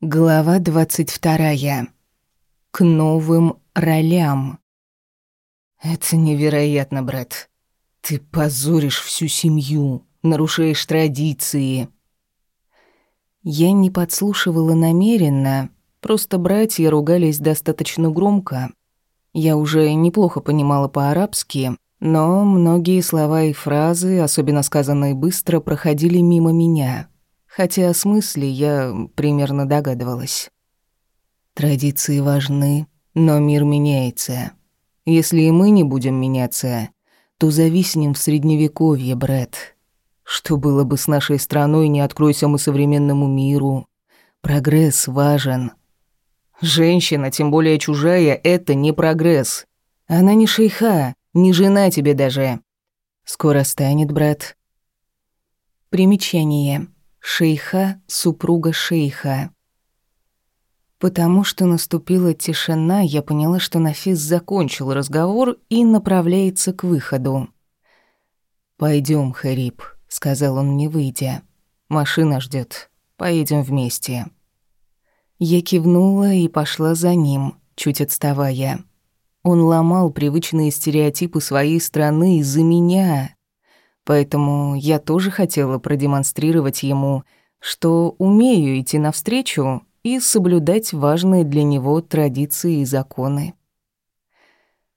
Глава двадцать вторая. К новым ролям. Это невероятно, брат. Ты позоришь всю семью, нарушаешь традиции. Я не подслушивала намеренно, просто братья ругались достаточно громко. Я уже неплохо понимала по-арабски, но многие слова и фразы, особенно сказанные быстро, проходили мимо меня хотя о смысле я примерно догадывалась. Традиции важны, но мир меняется. Если и мы не будем меняться, то зависнем в средневековье, брат. Что было бы с нашей страной, не откройся мы современному миру. Прогресс важен. Женщина, тем более чужая, это не прогресс. Она не шейха, не жена тебе даже. Скоро станет, брат. Примечание. Шейха, супруга шейха. Потому что наступила тишина, я поняла, что Нафис закончил разговор и направляется к выходу. Пойдем, Хариб», — сказал он мне, выйдя. «Машина ждет. Поедем вместе». Я кивнула и пошла за ним, чуть отставая. Он ломал привычные стереотипы своей страны из-за меня. Поэтому я тоже хотела продемонстрировать ему, что умею идти навстречу и соблюдать важные для него традиции и законы.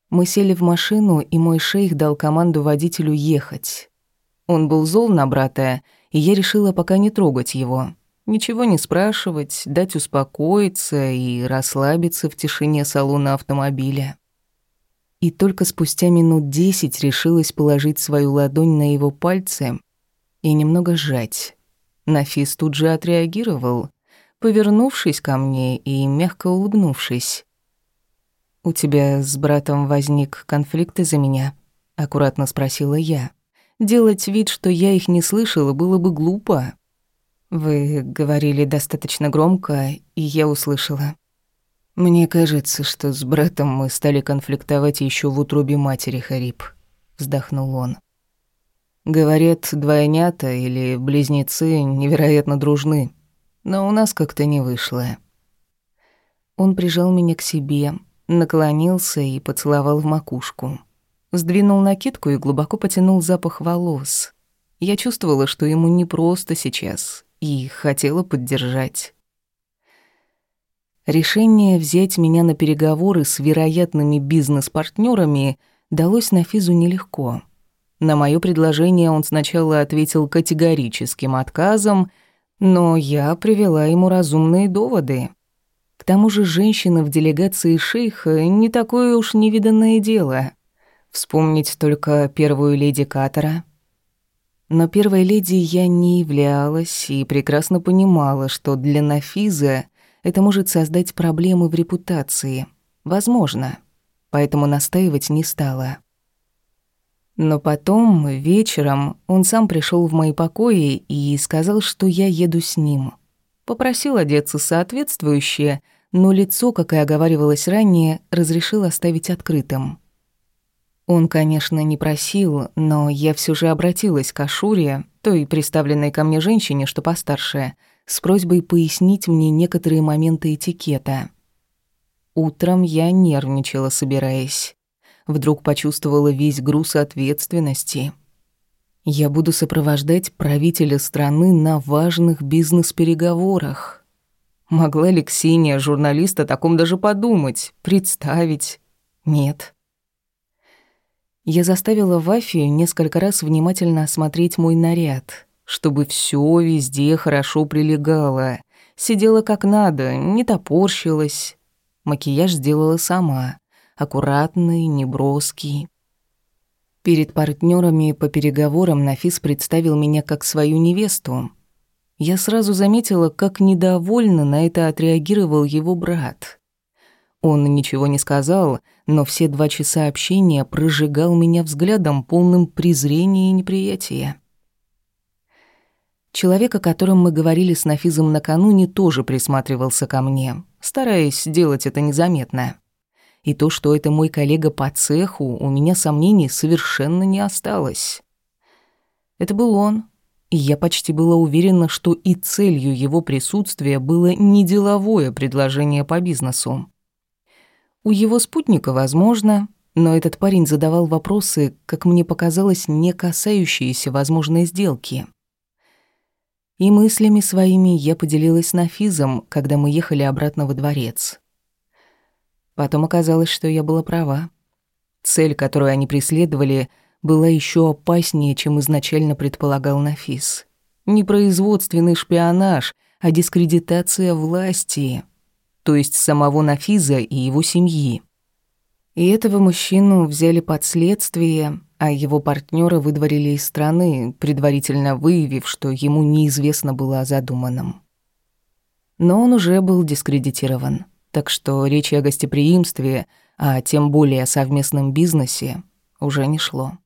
Мы сели в машину, и мой шейх дал команду водителю ехать. Он был зол на брата, и я решила пока не трогать его. Ничего не спрашивать, дать успокоиться и расслабиться в тишине салона автомобиля и только спустя минут десять решилась положить свою ладонь на его пальцы и немного сжать. Нафис тут же отреагировал, повернувшись ко мне и мягко улыбнувшись. «У тебя с братом возник конфликт из-за меня?» — аккуратно спросила я. «Делать вид, что я их не слышала, было бы глупо». «Вы говорили достаточно громко, и я услышала. Мне кажется, что с братом мы стали конфликтовать еще в утробе матери Хариб, вздохнул он. Говорят, двойнята или близнецы невероятно дружны, но у нас как-то не вышло. Он прижал меня к себе, наклонился и поцеловал в макушку. Сдвинул накидку и глубоко потянул запах волос. Я чувствовала, что ему непросто сейчас, и хотела поддержать. Решение взять меня на переговоры с вероятными бизнес-партнерами далось Нафизу нелегко. На мое предложение он сначала ответил категорическим отказом, но я привела ему разумные доводы. К тому же женщина в делегации шейха не такое уж невиданное дело. Вспомнить только первую леди Катара. Но первой леди я не являлась и прекрасно понимала, что для Нафиза это может создать проблемы в репутации. Возможно. Поэтому настаивать не стала. Но потом, вечером, он сам пришел в мои покои и сказал, что я еду с ним. Попросил одеться соответствующе, но лицо, как и оговаривалось ранее, разрешил оставить открытым. Он, конечно, не просил, но я все же обратилась к Ашуре, той приставленной ко мне женщине, что постарше, с просьбой пояснить мне некоторые моменты этикета. Утром я нервничала, собираясь. Вдруг почувствовала весь груз ответственности. Я буду сопровождать правителя страны на важных бизнес-переговорах. Могла ли Ксения, журналист, о таком даже подумать, представить? Нет. Я заставила Вафию несколько раз внимательно осмотреть мой наряд — чтобы все везде хорошо прилегало. Сидела как надо, не топорщилась. Макияж сделала сама, аккуратный, неброский. Перед партнерами по переговорам Нафис представил меня как свою невесту. Я сразу заметила, как недовольно на это отреагировал его брат. Он ничего не сказал, но все два часа общения прожигал меня взглядом, полным презрения и неприятия. Человек, о котором мы говорили с Нафизом накануне, тоже присматривался ко мне, стараясь сделать это незаметно. И то, что это мой коллега по цеху, у меня сомнений совершенно не осталось. Это был он, И я почти была уверена, что и целью его присутствия было не деловое предложение по бизнесу. У его спутника, возможно, но этот парень задавал вопросы, как мне показалось, не касающиеся возможной сделки. И мыслями своими я поделилась с Нафизом, когда мы ехали обратно во дворец. Потом оказалось, что я была права. Цель, которую они преследовали, была еще опаснее, чем изначально предполагал Нафис. Не производственный шпионаж, а дискредитация власти, то есть самого Нафиза и его семьи. И этого мужчину взяли под следствие, а его партнера выдворили из страны, предварительно выявив, что ему неизвестно было о задуманном. Но он уже был дискредитирован, так что речи о гостеприимстве, а тем более о совместном бизнесе, уже не шло.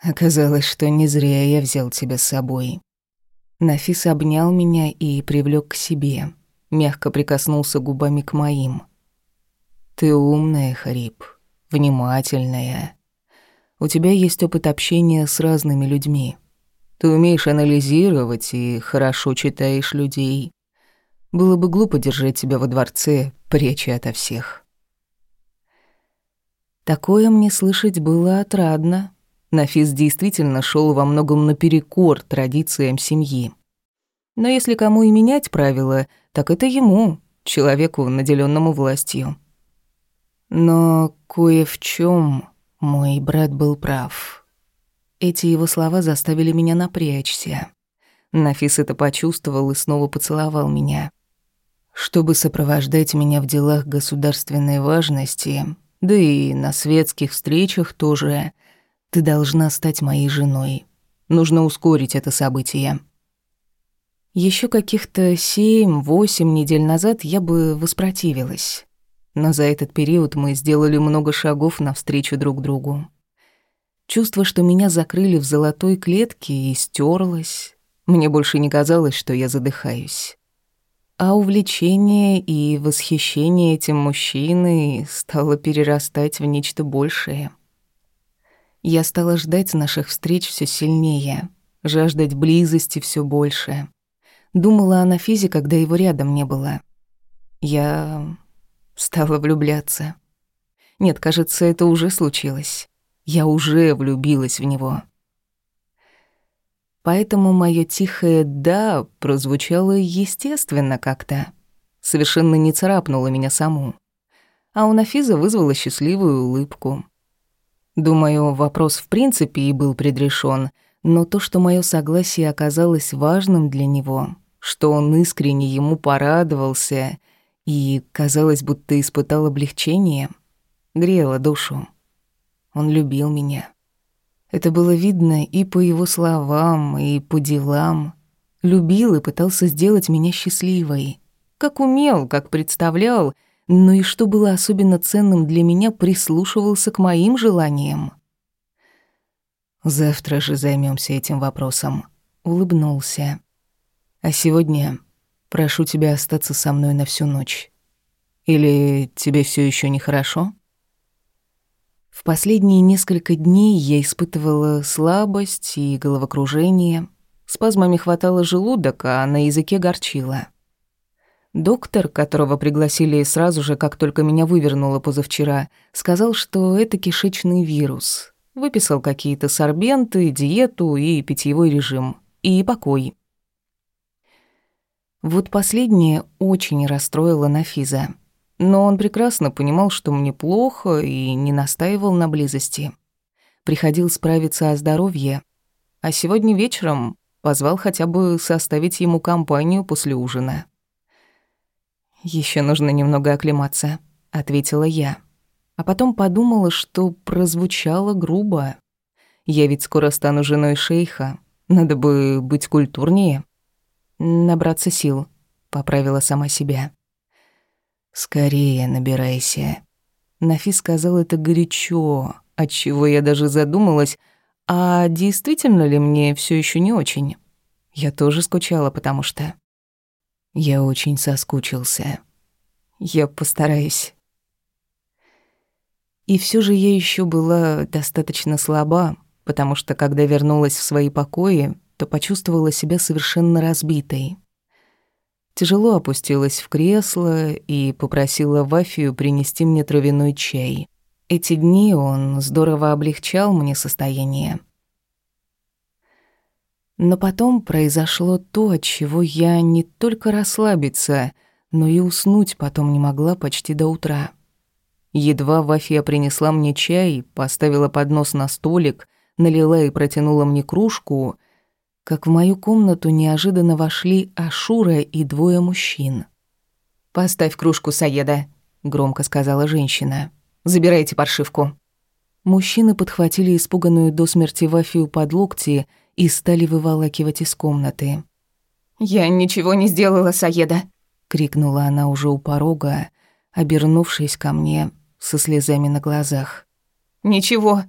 Оказалось, что не зря я взял тебя с собой. Нафис обнял меня и привлёк к себе — мягко прикоснулся губами к моим. «Ты умная, Харип, внимательная. У тебя есть опыт общения с разными людьми. Ты умеешь анализировать и хорошо читаешь людей. Было бы глупо держать тебя во дворце, пряча ото всех». Такое мне слышать было отрадно. Нафис действительно шел во многом наперекор традициям семьи. Но если кому и менять правила, так это ему, человеку, наделенному властью. Но кое в чем мой брат был прав. Эти его слова заставили меня напрячься. Нафис это почувствовал и снова поцеловал меня. Чтобы сопровождать меня в делах государственной важности, да и на светских встречах тоже, ты должна стать моей женой. Нужно ускорить это событие. Еще каких-то семь-восемь недель назад я бы воспротивилась. Но за этот период мы сделали много шагов навстречу друг другу. Чувство, что меня закрыли в золотой клетке, и стерлось. Мне больше не казалось, что я задыхаюсь. А увлечение и восхищение этим мужчиной стало перерастать в нечто большее. Я стала ждать наших встреч все сильнее, жаждать близости все больше. Думала о Нафизе, когда его рядом не было. Я стала влюбляться. Нет, кажется, это уже случилось. Я уже влюбилась в него. Поэтому моё тихое «да» прозвучало естественно как-то. Совершенно не царапнуло меня саму. А у Нафиза вызвало счастливую улыбку. Думаю, вопрос в принципе и был предрешен, но то, что моё согласие оказалось важным для него, что он искренне ему порадовался и, казалось, будто испытал облегчение, грело душу. Он любил меня. Это было видно и по его словам, и по делам. Любил и пытался сделать меня счастливой. Как умел, как представлял, но и что было особенно ценным для меня, прислушивался к моим желаниям. «Завтра же займемся этим вопросом», — улыбнулся. А сегодня прошу тебя остаться со мной на всю ночь. Или тебе все еще нехорошо? В последние несколько дней я испытывала слабость и головокружение. Спазмами хватало желудок, а на языке горчило. Доктор, которого пригласили сразу же, как только меня вывернуло позавчера, сказал, что это кишечный вирус. Выписал какие-то сорбенты, диету и питьевой режим. И покой. Вот последнее очень расстроило Нафиза. Но он прекрасно понимал, что мне плохо, и не настаивал на близости. Приходил справиться о здоровье, а сегодня вечером позвал хотя бы составить ему компанию после ужина. Еще нужно немного оклематься», — ответила я. А потом подумала, что прозвучало грубо. Я ведь скоро стану женой шейха, надо бы быть культурнее. Набраться сил, поправила сама себя. Скорее набирайся. Нафи сказал это горячо, отчего я даже задумалась, а действительно ли мне все еще не очень? Я тоже скучала, потому что... Я очень соскучился. Я постараюсь. И все же я еще была достаточно слаба, потому что, когда вернулась в свои покои, то почувствовала себя совершенно разбитой. Тяжело опустилась в кресло и попросила Вафию принести мне травяной чай. Эти дни он здорово облегчал мне состояние. Но потом произошло то, от чего я не только расслабиться, но и уснуть потом не могла почти до утра. Едва Вафия принесла мне чай, поставила поднос на столик, налила и протянула мне кружку, как в мою комнату неожиданно вошли Ашура и двое мужчин. «Поставь кружку Саеда», — громко сказала женщина. «Забирайте паршивку». Мужчины подхватили испуганную до смерти Вафию под локти и стали выволакивать из комнаты. «Я ничего не сделала, Саеда!» — крикнула она уже у порога, обернувшись ко мне со слезами на глазах. «Ничего,